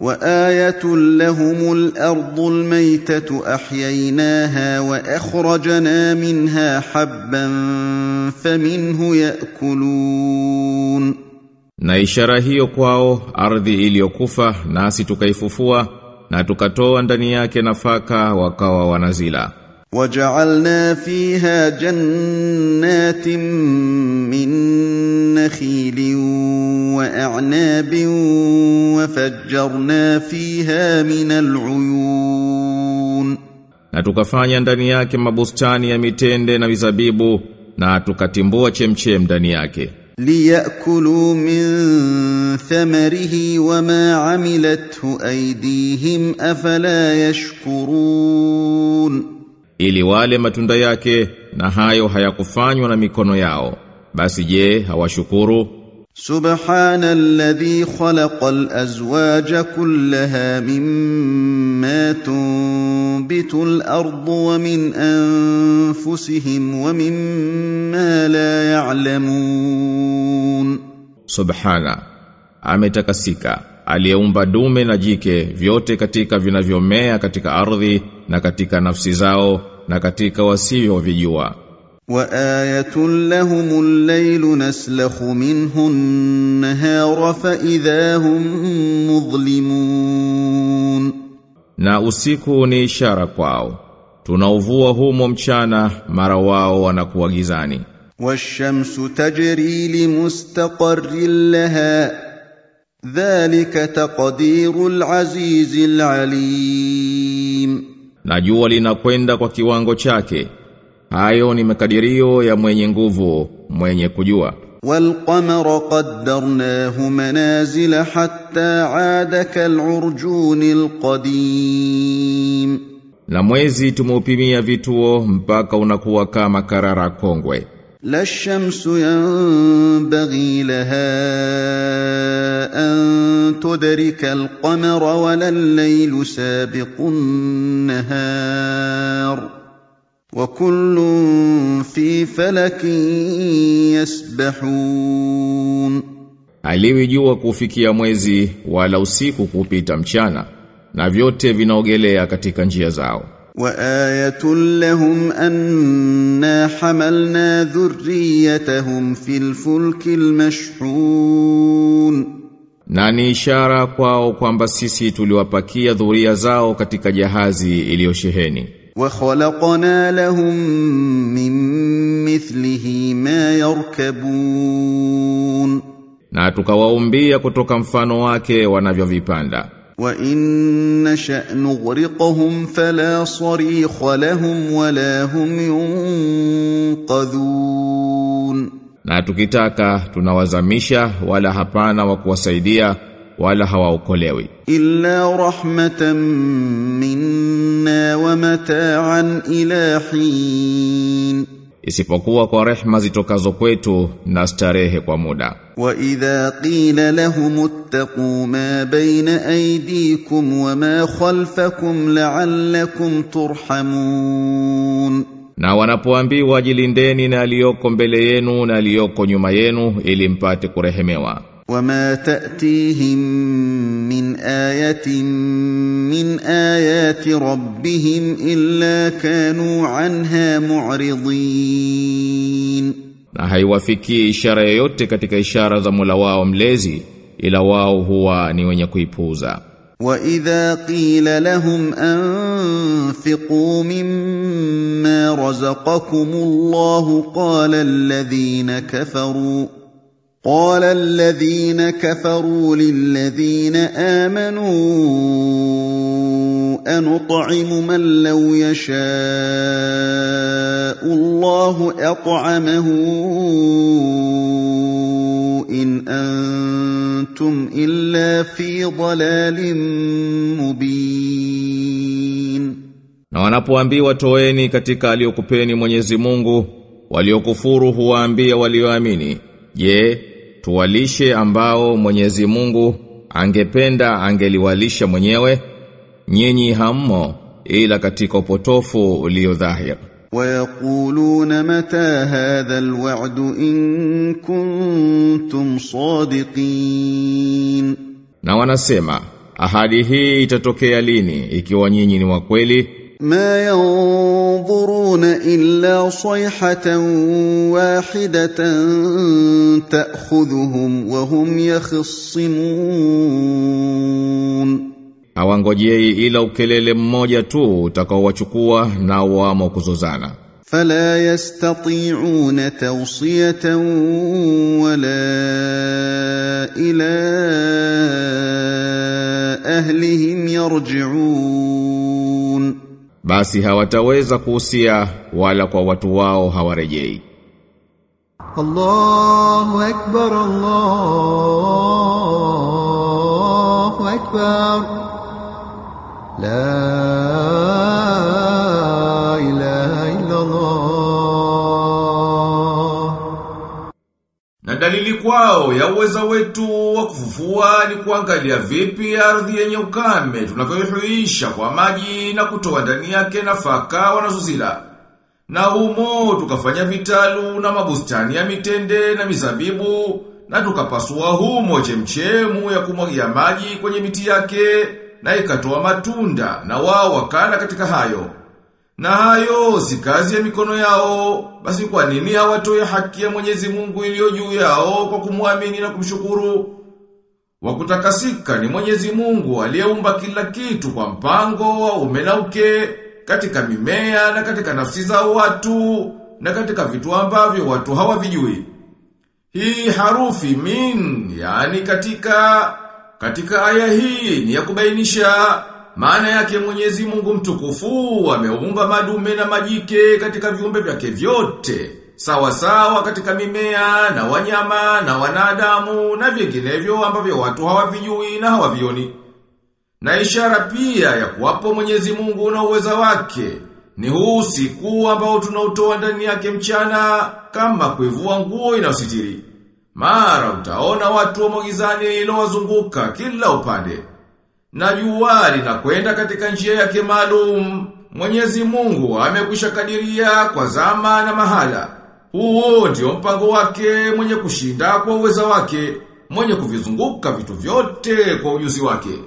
وايه لهم الأرض الميته احييناها واخرجنا منها حبا فمنه ياكلون Na ishara hiyo kwao ardhi iliyokufa nasi tukaifufua na tukatoa ndani yake nafaka wakawa wanazila. وجعلنا فيها جنات من نخيل واعناب وفجرنا فيها من العيون Na tukafanya ndani yake mabustani ya mitende na mizabibu na tukatimbua chemchem ndani yake. ليأكلوا من ثمره وما عملته أيديهم أفلا يشكرون Ili wale matunda yake na hayo hayakufanywa na mikono yao. basi je hawashukuru? Subhana alladhi khalaqa al-azwaja kullaha mimma tunbitu al-ardu wa min anfusihim wa mimma la ya'lamun. Subhana ametakasika aliyeumba dume na jike vyote katika vinavyomea katika ardhi na katika nafsi zao na katika wasivyovijua وآية لهم الليل نسلخ منه النهار فإذا هم مظلمون Na usiku ni ishara kwao. Tunauvua humo mchana mara wao wanakuwa gizani. والشمس تجري لمستقر لها ذلك تقدير العزيز العليم Na jua linakwenda kwa kiwango chake. Hayo ni makadirio ya mwenye nguvu, mwenye kujua. والقمر قدرناه منازل حتى عاد كالعرجون القديم Na mwezi tumeupimia vituo mpaka unakuwa kama karara kongwe. لا الشمس ينبغي لها أن تدرك القمر ولا الليل سابق النهار وكل في فلك يسبحون Haliwi jua kufikia mwezi wala usiku kupita mchana na vyote vinaogelea katika njia zao. وآية لهم أنا حملنا ذريتهم في الفلك المشحون Na ni ishara kwao kwamba sisi tuliwapakia dhuria zao katika jahazi iliyosheheni. وخلقنا لهم من مثله ما يركبون Na tukawaumbia kutoka mfano wake wanavyovipanda. وإن نشأ نغرقهم فلا صريخ لهم ولا هم ينقذون Na tukitaka tunawazamisha wala hapana wa kuwasaidia wala hawaokolewi. Illa rahmatan minna wa mataan ila hin. Isipokuwa kwa rehma zitokazo kwetu na starehe kwa muda. Wa idha qila lahum ittaqu ma bayna aydikum wa ma khalfakum la'allakum turhamun. Na wanapoambiwa jilindeni na aliyoko mbele yenu na aliyoko nyuma yenu ili mpate kurehemewa. وما تأتيهم من آية من آيات ربهم إلا كانوا عنها معرضين Na haiwafikii ishara yoyote katika ishara za Mola wao mlezi ila wao huwa ni wenye kuipuuza. وإذا قيل لهم أنفقوا مما رزقكم الله قال الذين كفروا قال الذين كفروا للذين آمنوا أنطعم من لو يشاء الله أطعمه إن أنتم إلا في ضلال مبين Na wanapoambiwa toeni katika aliyokupeni Mwenyezi Mungu, waliokufuru huwaambia walioamini, "Je, tuwalishe ambao Mwenyezi Mungu angependa angeliwalisha mwenyewe? Nyinyi hammo ila katika upotofu ulio dhahir." ويقولون متى هذا الوعد إن كنتم صادقين Na wanasema, ahadi hii itatokea lini ikiwa nyinyi ni wa kweli ما ينظرون إلا صيحة واحدة تأخذهم وهم يخصمون. Hawangojei ila ukelele mmoja tu utakaowachukua na wamo kuzozana. فلا يستطيعون توصية ولا إلى أهلهم يرجعون. basi hawataweza kuhusia wala kwa watu wao hawarejei. Allahu akbar Allahu akbar. La dalili kwao ya uweza wetu wa kufufua ni kuangalia vipi ardhi yenye ukame tunavyoihuisha kwa maji na kutoa ndani yake nafaka wanazozila. Na humo tukafanya vitalu na mabustani ya mitende na mizabibu na tukapasua humo chemchemu ya kumwagia maji kwenye miti yake na ikatoa matunda na wao wakala katika hayo. Na hayo si kazi ya mikono yao, basi kwa nini hawatoe haki ya Mwenyezi Mungu iliyo juu yao kwa kumwamini na kumshukuru? Wakutakasika ni Mwenyezi Mungu aliyeumba kila kitu kwa mpango wa umenauke na uke katika mimea na katika nafsi za watu na katika vitu ambavyo watu hawavijui. Hii harufi min, yani katika, katika aya hii ni ya kubainisha maana yake Mwenyezi Mungu mtukufu ameumba madume na majike katika viumbe vyake vyote, sawa sawa katika mimea na wanyama na wanadamu na vinginevyo ambavyo watu hawavijui na hawavioni. Na ishara pia ya kuwapo Mwenyezi Mungu na uweza wake ni huu siku ambao tunautoa ndani yake mchana kama kuivua nguo inayositiri. Mara utaona watu wa gizani ilowazunguka kila upande. Na jua linakwenda katika njia yake maalum. Mwenyezi Mungu amekwisha kadiria kwa zama na mahala. Huo ndio mpango wake mwenye kushinda kwa uweza wake, mwenye kuvizunguka vitu vyote kwa ujuzi wake.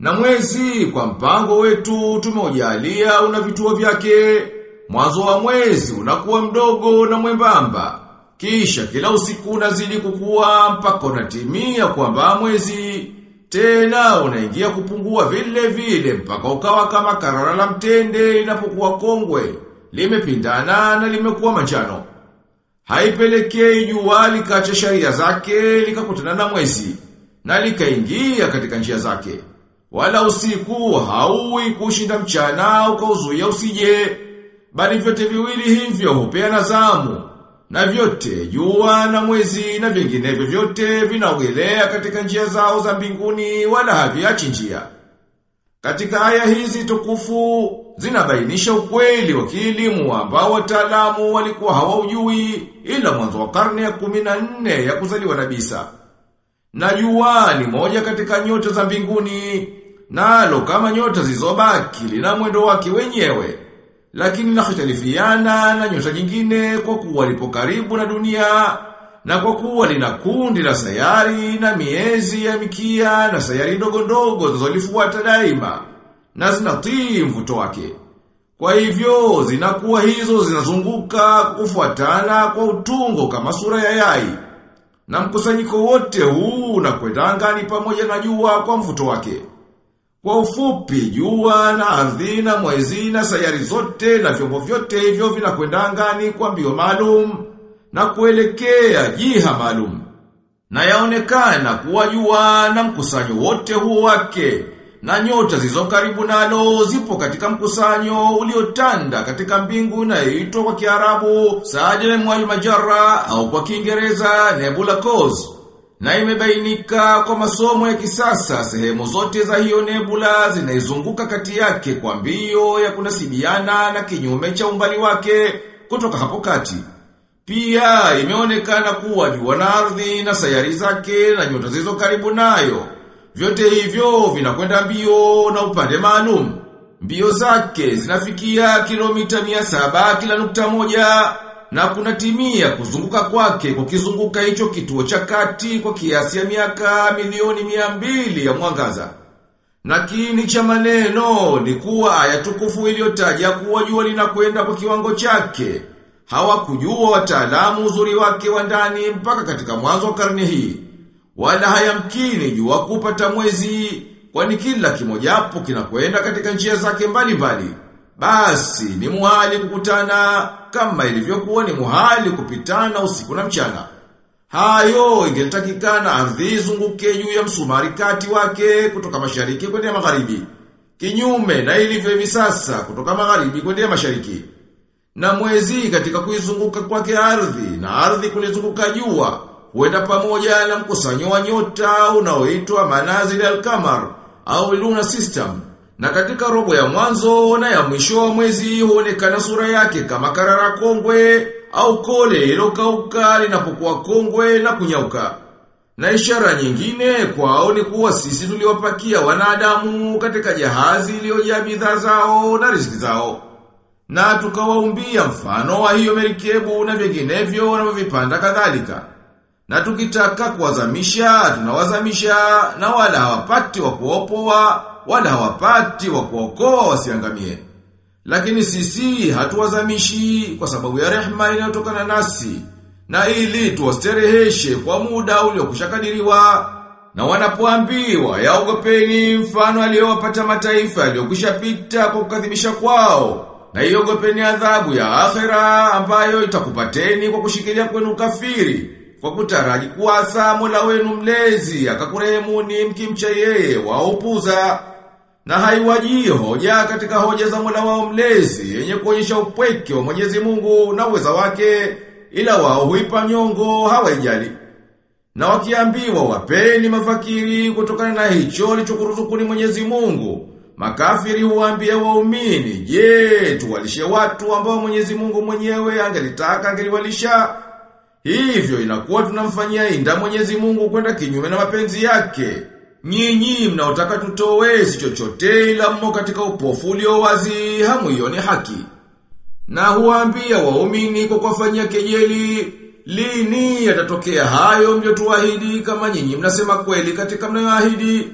Na mwezi kwa mpango wetu tumeujalia una vituo vyake. Mwanzo wa mwezi unakuwa mdogo na mwembamba. Kisha kila usiku unazidi kukua mpaka unatimia kwamba mwezi tena unaingia kupungua vile vile mpaka ukawa kama karara la mtende linapokuwa kongwe, limepindana na limekuwa manjano. Haipelekei jua likacha sharia zake likakutana na mwezi na likaingia katika njia zake. Wala usiku hauwi kushinda mchana ukauzuia usije, bali vyote viwili hivyo hupeana zamu. Na vyote jua na mwezi na vinginevyo vyote vinaogelea katika njia zao za mbinguni wala haviachi njia. Katika aya hizi tukufu zinabainisha ukweli wa kielimu ambao wataalamu walikuwa hawaujui ila mwanzo wa karne ya 14 ya kuzaliwa na Bisa. Na jua ni moja katika nyota za mbinguni, nalo kama nyota zilizobaki lina mwendo wake wenyewe. Lakini linahitalifiana na nyota nyingine kwa kuwa lipo karibu na dunia na kwa kuwa lina kundi la sayari na miezi ya mikia na sayari ndogo ndogo zinazolifuata daima na zinatii mvuto wake. Kwa hivyo zinakuwa hizo zinazunguka kufuatana kwa utungo kama sura ya yai. Na mkusanyiko wote huu unakwenda angani pamoja na jua kwa mvuto wake. Kwa ufupi, jua na ardhi na mwezi na sayari zote na vyombo vyote hivyo vinakwenda angani kwa mbio maalum na kuelekea jiha maalum. Na yaonekana kuwa jua na mkusanyo wote huo wake na nyota zizo karibu nalo zipo katika mkusanyo uliotanda katika mbingu inayoitwa kwa Kiarabu Sajim wal Majara au kwa Kiingereza Nebula Cause. Na imebainika kwa masomo ya kisasa sehemu zote za hiyo nebula zinaizunguka kati yake kwa mbio ya kunasibiana na kinyume cha umbali wake kutoka hapo kati. Pia imeonekana kuwa jua na ardhi na sayari zake na nyota zizo karibu nayo. Vyote hivyo vinakwenda mbio na upande maalum. Mbio zake zinafikia kilomita 700 kila nukta moja na kunatimia kuzunguka kwake kwa kizunguka hicho kituo cha kati kwa kiasi ya miaka milioni mia mbili ya mwangaza. Na kini cha maneno ni kuwa aya tukufu iliyotaja kuwa jua linakwenda kwa kiwango chake. Hawakujua wataalamu uzuri wake wa ndani mpaka katika mwanzo wa karne hii. Wala hayamkini jua kupata mwezi kwani kila kimojapo kinakwenda katika njia zake mbalimbali. Basi ni muhali kukutana kama ilivyokuwa ni muhali kupitana usiku na mchana. Hayo ingetakikana ardhi izunguke juu ya msumari kati wake kutoka mashariki kwenda magharibi. Kinyume na ilivyo hivi sasa kutoka magharibi kwenda mashariki. Na mwezi katika kuizunguka kwake ardhi na ardhi kulizunguka jua huenda pamoja na mkusanyo wa nyota unaoitwa Manazil al-Qamar au lunar system. Na katika robo ya mwanzo na ya mwisho wa mwezi huonekana sura yake kama karara kongwe au kole ilokauka linapokuwa kongwe na kunyauka. Na ishara nyingine kwao ni kuwa sisi tuliwapakia wanadamu katika jahazi iliyojaa bidhaa zao na riziki zao. Na tukawaumbia mfano wa hiyo merikebu na vinginevyo wanavyovipanda kadhalika. Na tukitaka kuwazamisha, tunawazamisha na wala hawapati wa kuopoa, wala hawapati wa kuokoa wasiangamie. Lakini sisi hatuwazamishi kwa sababu ya rehma inayotokana nasi. Na ili tuwastereheshe kwa muda uliokushakadiriwa na wanapoambiwa yaogopeni mfano aliyowapata mataifa aliyokushapita kwa kukadhibisha kwao. Na iogopeni adhabu ya akhera ambayo itakupateni kwa kushikilia kwenu kafiri kwa kutaraji kuasa Mola wenu mlezi akakurehemuni mkimcha yeye waupuza na haiwajii hoja katika hoja za Mola wao mlezi yenye kuonyesha upweke wa Mwenyezi Mungu na uweza wake ila wao huipa nyongo hawaijali na wakiambiwa wapeni mafakiri kutokana na hicho alichokuruzukuni Mwenyezi Mungu makafiri huambia waumini je tuwalishe watu ambao Mwenyezi Mungu mwenyewe angelitaka angeliwalisha Hivyo inakuwa tunamfanyia inda mwenyezi mungu kwenda kinyume na mapenzi yake. Nyinyi mnaotaka tutowe si chochote ila mmo katika upofu ulio wazi hamuioni haki. Na huambia waumini kwa kuwafanyia kejeli, lini yatatokea hayo mliotuahidi kama nyinyi mnasema kweli katika mnayoahidi.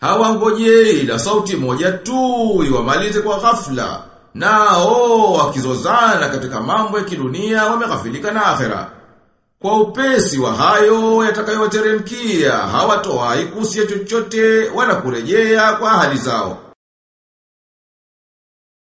Hawangoje ila sauti moja tu iwamalize kwa ghafla. Nao wakizozana katika mambo ya kidunia wameghafilika na akhera. Kwa upesi wa hayo yatakayowateremkia hawatoa ikusia chochote wala kurejea kwa ahadi zao.